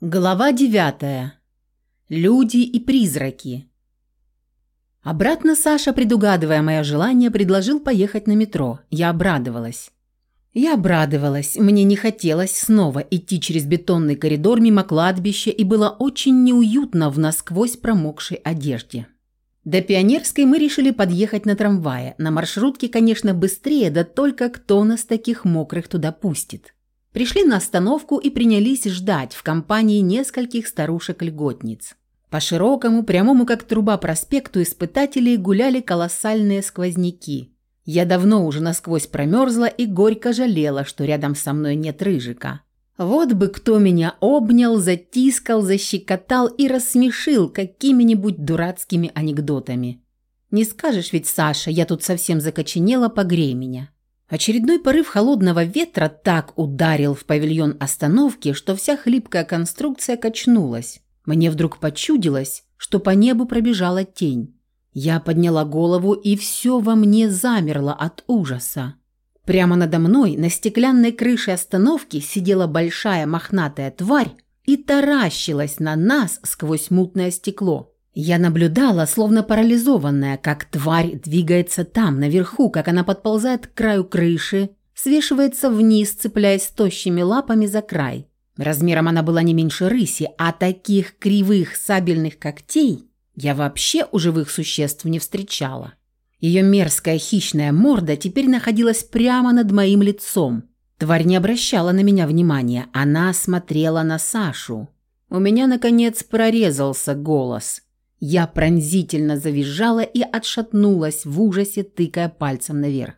Глава девятая. Люди и призраки. Обратно Саша, предугадывая мое желание, предложил поехать на метро. Я обрадовалась. Я обрадовалась. Мне не хотелось снова идти через бетонный коридор мимо кладбища и было очень неуютно в насквозь промокшей одежде. До Пионерской мы решили подъехать на трамвае. На маршрутке, конечно, быстрее, да только кто нас таких мокрых туда пустит. Пришли на остановку и принялись ждать в компании нескольких старушек-льготниц. По широкому, прямому как труба проспекту испытателей гуляли колоссальные сквозняки. Я давно уже насквозь промерзла и горько жалела, что рядом со мной нет рыжика. Вот бы кто меня обнял, затискал, защекотал и рассмешил какими-нибудь дурацкими анекдотами. Не скажешь ведь, Саша, я тут совсем закоченела, погрей меня. Очередной порыв холодного ветра так ударил в павильон остановки, что вся хлипкая конструкция качнулась. Мне вдруг почудилось, что по небу пробежала тень. Я подняла голову, и все во мне замерло от ужаса. Прямо надо мной на стеклянной крыше остановки сидела большая мохнатая тварь и таращилась на нас сквозь мутное стекло. Я наблюдала, словно парализованная, как тварь двигается там, наверху, как она подползает к краю крыши, свешивается вниз, цепляясь тощими лапами за край. Размером она была не меньше рыси, а таких кривых сабельных когтей я вообще у живых существ не встречала. Ее мерзкая хищная морда теперь находилась прямо над моим лицом. Тварь не обращала на меня внимания, она смотрела на Сашу. У меня, наконец, прорезался голос – я пронзительно завизжала и отшатнулась в ужасе, тыкая пальцем наверх.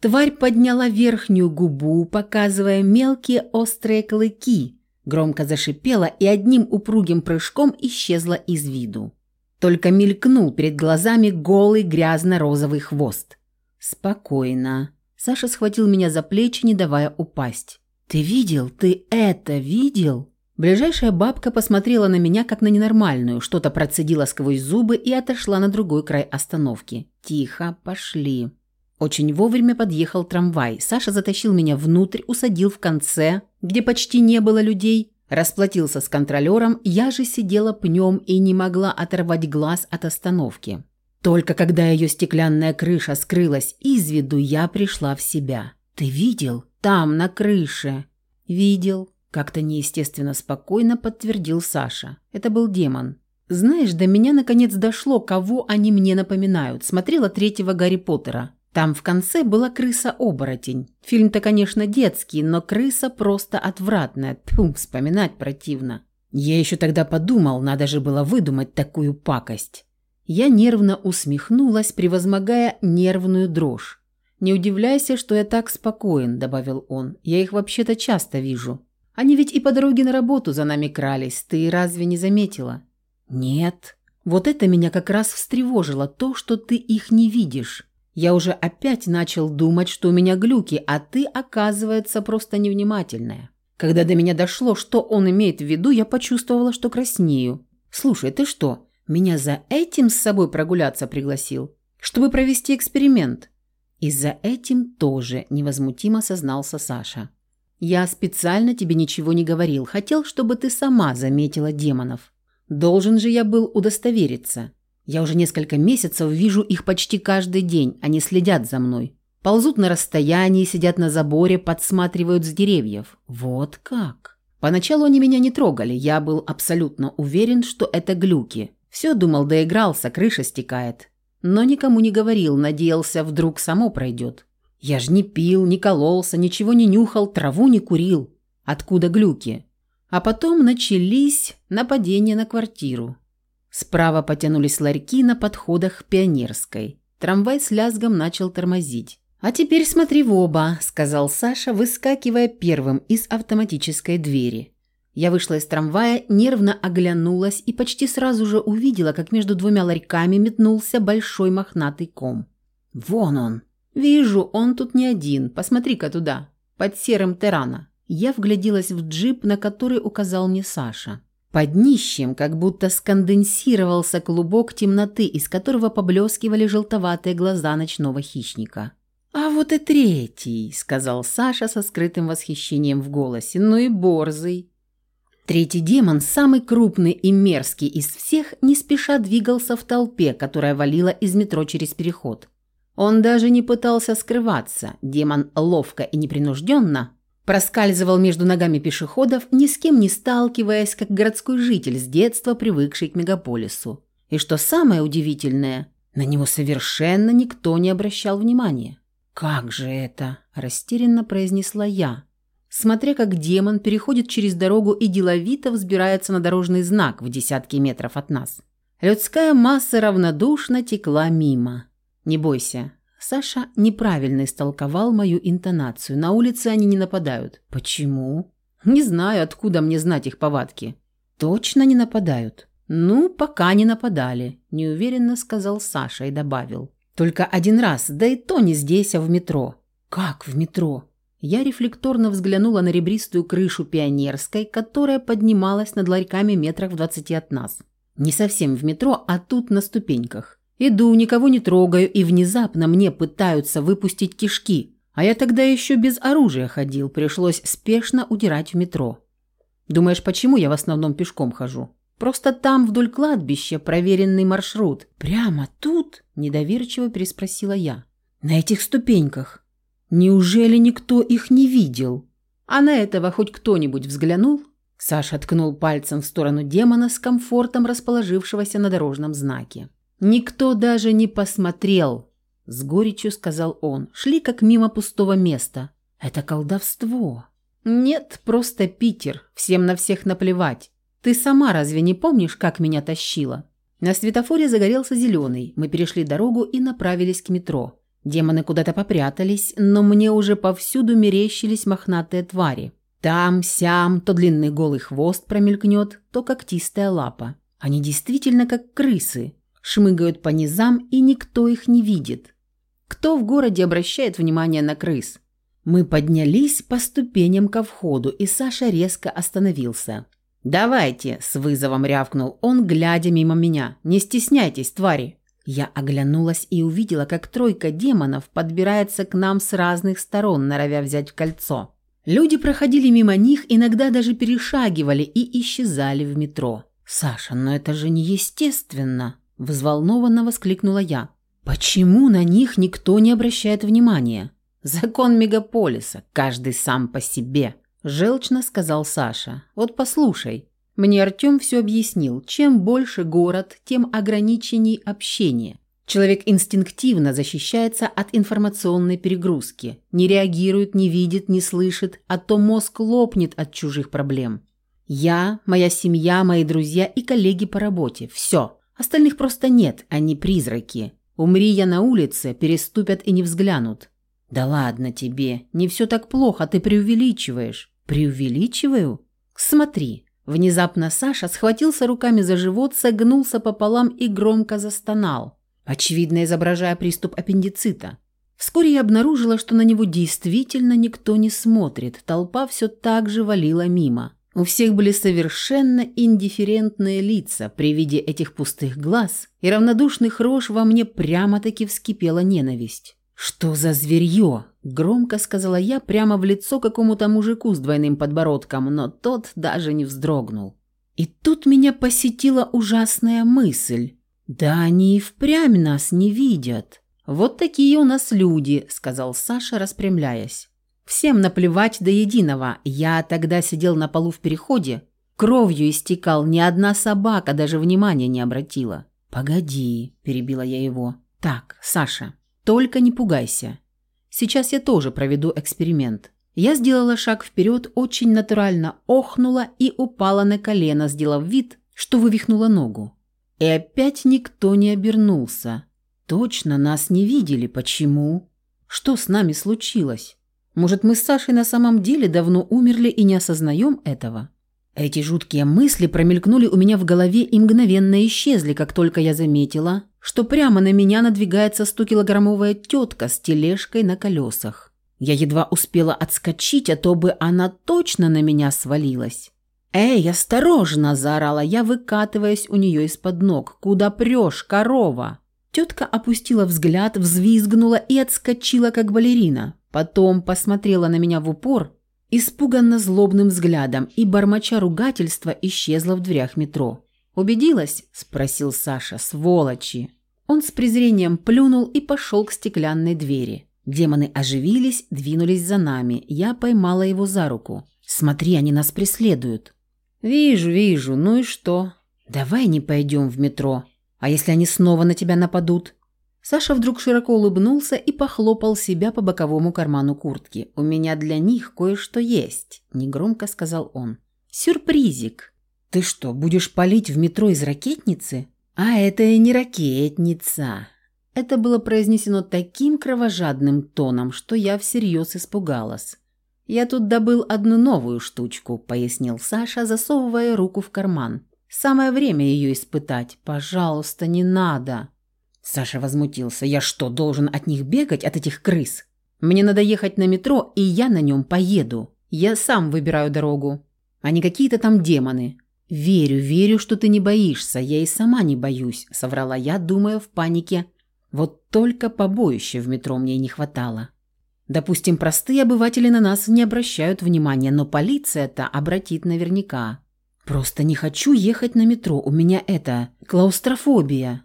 Тварь подняла верхнюю губу, показывая мелкие острые клыки, громко зашипела и одним упругим прыжком исчезла из виду. Только мелькнул перед глазами голый грязно-розовый хвост. «Спокойно». Саша схватил меня за плечи, не давая упасть. «Ты видел? Ты это видел?» Ближайшая бабка посмотрела на меня как на ненормальную, что-то процедила сквозь зубы и отошла на другой край остановки. «Тихо, пошли». Очень вовремя подъехал трамвай. Саша затащил меня внутрь, усадил в конце, где почти не было людей, расплатился с контролером, я же сидела пнем и не могла оторвать глаз от остановки. Только когда ее стеклянная крыша скрылась из виду, я пришла в себя. «Ты видел? Там, на крыше». «Видел», как-то неестественно спокойно подтвердил Саша. Это был демон. Знаешь, до меня наконец дошло, кого они мне напоминают. Смотрела третьего Гарри Поттера. Там в конце была крыса-оборотень. Фильм-то, конечно, детский, но крыса просто отвратная. Тьфу, вспоминать противно. Я еще тогда подумал, надо же было выдумать такую пакость. Я нервно усмехнулась, превозмогая нервную дрожь. «Не удивляйся, что я так спокоен», – добавил он. «Я их вообще-то часто вижу. Они ведь и по дороге на работу за нами крались, ты разве не заметила?» «Нет. Вот это меня как раз встревожило, то, что ты их не видишь. Я уже опять начал думать, что у меня глюки, а ты, оказывается, просто невнимательная. Когда до меня дошло, что он имеет в виду, я почувствовала, что краснею. Слушай, ты что, меня за этим с собой прогуляться пригласил? Чтобы провести эксперимент?» «И за этим тоже», – невозмутимо сознался Саша. Я специально тебе ничего не говорил. Хотел, чтобы ты сама заметила демонов. Должен же я был удостовериться. Я уже несколько месяцев вижу их почти каждый день. Они следят за мной. Ползут на расстоянии, сидят на заборе, подсматривают с деревьев. Вот как. Поначалу они меня не трогали. Я был абсолютно уверен, что это глюки. Все думал, доигрался, крыша стекает. Но никому не говорил, надеялся, вдруг само пройдет. Я ж не пил, не кололся, ничего не нюхал, траву не курил. Откуда глюки? А потом начались нападения на квартиру. Справа потянулись ларьки на подходах к Пионерской. Трамвай с лязгом начал тормозить. «А теперь смотри в оба», – сказал Саша, выскакивая первым из автоматической двери. Я вышла из трамвая, нервно оглянулась и почти сразу же увидела, как между двумя ларьками метнулся большой мохнатый ком. «Вон он!» «Вижу, он тут не один. Посмотри-ка туда, под серым Терана». Я вгляделась в джип, на который указал мне Саша. Под днищем как будто сконденсировался клубок темноты, из которого поблескивали желтоватые глаза ночного хищника. «А вот и третий», — сказал Саша со скрытым восхищением в голосе. «Ну и борзый». Третий демон, самый крупный и мерзкий из всех, не спеша двигался в толпе, которая валила из метро через переход. Он даже не пытался скрываться. Демон ловко и непринужденно проскальзывал между ногами пешеходов, ни с кем не сталкиваясь, как городской житель с детства, привыкший к мегаполису. И что самое удивительное, на него совершенно никто не обращал внимания. «Как же это?» – растерянно произнесла я, смотря как демон переходит через дорогу и деловито взбирается на дорожный знак в десятки метров от нас. Людская масса равнодушно текла мимо. «Не бойся». Саша неправильно истолковал мою интонацию. На улице они не нападают. Почему? Не знаю, откуда мне знать их повадки. Точно не нападают. Ну, пока не нападали, неуверенно сказал Саша и добавил. Только один раз, да и то не здесь, а в метро. Как в метро? Я рефлекторно взглянула на ребристую крышу пионерской, которая поднималась над ларьками метрах в двадцати от нас. Не совсем в метро, а тут на ступеньках. Иду, никого не трогаю, и внезапно мне пытаются выпустить кишки. А я тогда еще без оружия ходил, пришлось спешно удирать в метро. Думаешь, почему я в основном пешком хожу? Просто там вдоль кладбища проверенный маршрут. Прямо тут? Недоверчиво переспросила я. На этих ступеньках. Неужели никто их не видел? А на этого хоть кто-нибудь взглянул? Саша ткнул пальцем в сторону демона с комфортом расположившегося на дорожном знаке. «Никто даже не посмотрел», — с горечью сказал он. «Шли как мимо пустого места. Это колдовство». «Нет, просто Питер. Всем на всех наплевать. Ты сама разве не помнишь, как меня тащила?» На светофоре загорелся зеленый. Мы перешли дорогу и направились к метро. Демоны куда-то попрятались, но мне уже повсюду мерещились мохнатые твари. Там, сям, то длинный голый хвост промелькнет, то когтистая лапа. Они действительно как крысы шмыгают по низам, и никто их не видит. Кто в городе обращает внимание на крыс? Мы поднялись по ступеням ко входу, и Саша резко остановился. «Давайте!» – с вызовом рявкнул он, глядя мимо меня. «Не стесняйтесь, твари!» Я оглянулась и увидела, как тройка демонов подбирается к нам с разных сторон, норовя взять кольцо. Люди проходили мимо них, иногда даже перешагивали и исчезали в метро. «Саша, но это же неестественно!» Взволнованно воскликнула я. «Почему на них никто не обращает внимания?» «Закон мегаполиса, каждый сам по себе», – желчно сказал Саша. «Вот послушай, мне Артем все объяснил. Чем больше город, тем ограниченней общение. Человек инстинктивно защищается от информационной перегрузки. Не реагирует, не видит, не слышит, а то мозг лопнет от чужих проблем. Я, моя семья, мои друзья и коллеги по работе. Все. Остальных просто нет, они призраки. Умри я на улице, переступят и не взглянут. Да ладно тебе, не все так плохо, ты преувеличиваешь. Преувеличиваю? Смотри. Внезапно Саша схватился руками за живот, согнулся пополам и громко застонал, очевидно изображая приступ аппендицита. Вскоре я обнаружила, что на него действительно никто не смотрит, толпа все так же валила мимо. У всех были совершенно индифферентные лица при виде этих пустых глаз, и равнодушных рож во мне прямо-таки вскипела ненависть. «Что за зверье?» – громко сказала я прямо в лицо какому-то мужику с двойным подбородком, но тот даже не вздрогнул. И тут меня посетила ужасная мысль. «Да они и впрямь нас не видят». «Вот такие у нас люди», – сказал Саша, распрямляясь. Всем наплевать до единого. Я тогда сидел на полу в переходе, кровью истекал, ни одна собака даже внимания не обратила. «Погоди», – перебила я его. «Так, Саша, только не пугайся. Сейчас я тоже проведу эксперимент». Я сделала шаг вперед, очень натурально охнула и упала на колено, сделав вид, что вывихнула ногу. И опять никто не обернулся. Точно нас не видели. Почему? Что с нами случилось? Может, мы с Сашей на самом деле давно умерли и не осознаем этого? Эти жуткие мысли промелькнули у меня в голове и мгновенно исчезли, как только я заметила, что прямо на меня надвигается 100-килограммовая тетка с тележкой на колесах. Я едва успела отскочить, а то бы она точно на меня свалилась. «Эй, осторожно!» – заорала я, выкатываясь у нее из-под ног. «Куда прешь, корова?» Тетка опустила взгляд, взвизгнула и отскочила, как балерина. Потом посмотрела на меня в упор испуганно злобным взглядом и, бормоча ругательства, исчезла в дверях метро. «Убедилась?» – спросил Саша. «Сволочи!» Он с презрением плюнул и пошел к стеклянной двери. Демоны оживились, двинулись за нами. Я поймала его за руку. «Смотри, они нас преследуют». «Вижу, вижу. Ну и что?» «Давай не пойдем в метро. А если они снова на тебя нападут?» Саша вдруг широко улыбнулся и похлопал себя по боковому карману куртки. «У меня для них кое-что есть», – негромко сказал он. «Сюрпризик. Ты что, будешь палить в метро из ракетницы?» «А это и не ракетница». Это было произнесено таким кровожадным тоном, что я всерьез испугалась. «Я тут добыл одну новую штучку», – пояснил Саша, засовывая руку в карман. «Самое время ее испытать. Пожалуйста, не надо». Саша возмутился. «Я что, должен от них бегать, от этих крыс? Мне надо ехать на метро, и я на нем поеду. Я сам выбираю дорогу, не какие-то там демоны». «Верю, верю, что ты не боишься. Я и сама не боюсь», — соврала я, думая в панике. «Вот только побоища в метро мне не хватало». Допустим, простые обыватели на нас не обращают внимания, но полиция-то обратит наверняка. Просто не хочу ехать на метро, у меня это клаустрофобия.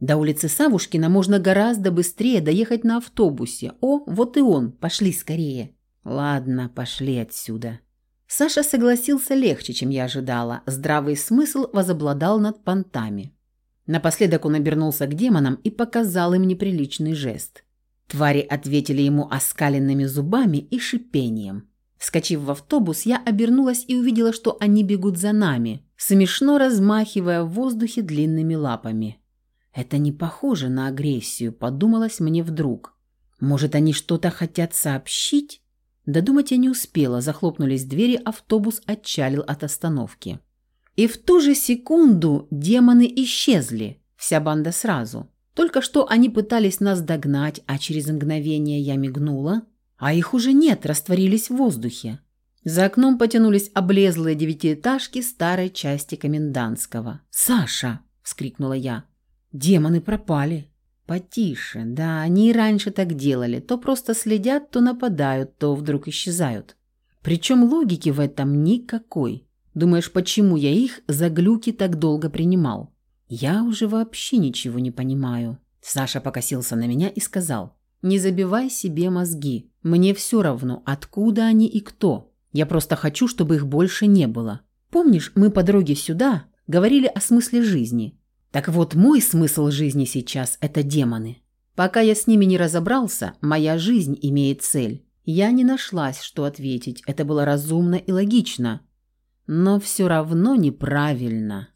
До улицы Савушкина можно гораздо быстрее доехать на автобусе. О, вот и он, пошли скорее. Ладно, пошли отсюда. Саша согласился легче, чем я ожидала. Здравый смысл возобладал над понтами. Напоследок он обернулся к демонам и показал им неприличный жест. Твари ответили ему оскаленными зубами и шипением. Вскочив в автобус, я обернулась и увидела, что они бегут за нами, смешно размахивая в воздухе длинными лапами. Это не похоже на агрессию, подумалось мне вдруг. Может, они что-то хотят сообщить? Додумать я не успела, захлопнулись двери, автобус отчалил от остановки. И в ту же секунду демоны исчезли, вся банда сразу. Только что они пытались нас догнать, а через мгновение я мигнула, а их уже нет, растворились в воздухе. За окном потянулись облезлые девятиэтажки старой части комендантского. «Саша!» – вскрикнула я. Демоны пропали. Потише, да, они и раньше так делали. То просто следят, то нападают, то вдруг исчезают. Причем логики в этом никакой. Думаешь, почему я их за глюки так долго принимал? Я уже вообще ничего не понимаю. Саша покосился на меня и сказал, «Не забивай себе мозги. Мне все равно, откуда они и кто. Я просто хочу, чтобы их больше не было. Помнишь, мы по дороге сюда говорили о смысле жизни? Так вот, мой смысл жизни сейчас – это демоны. Пока я с ними не разобрался, моя жизнь имеет цель. Я не нашлась, что ответить, это было разумно и логично. Но все равно неправильно.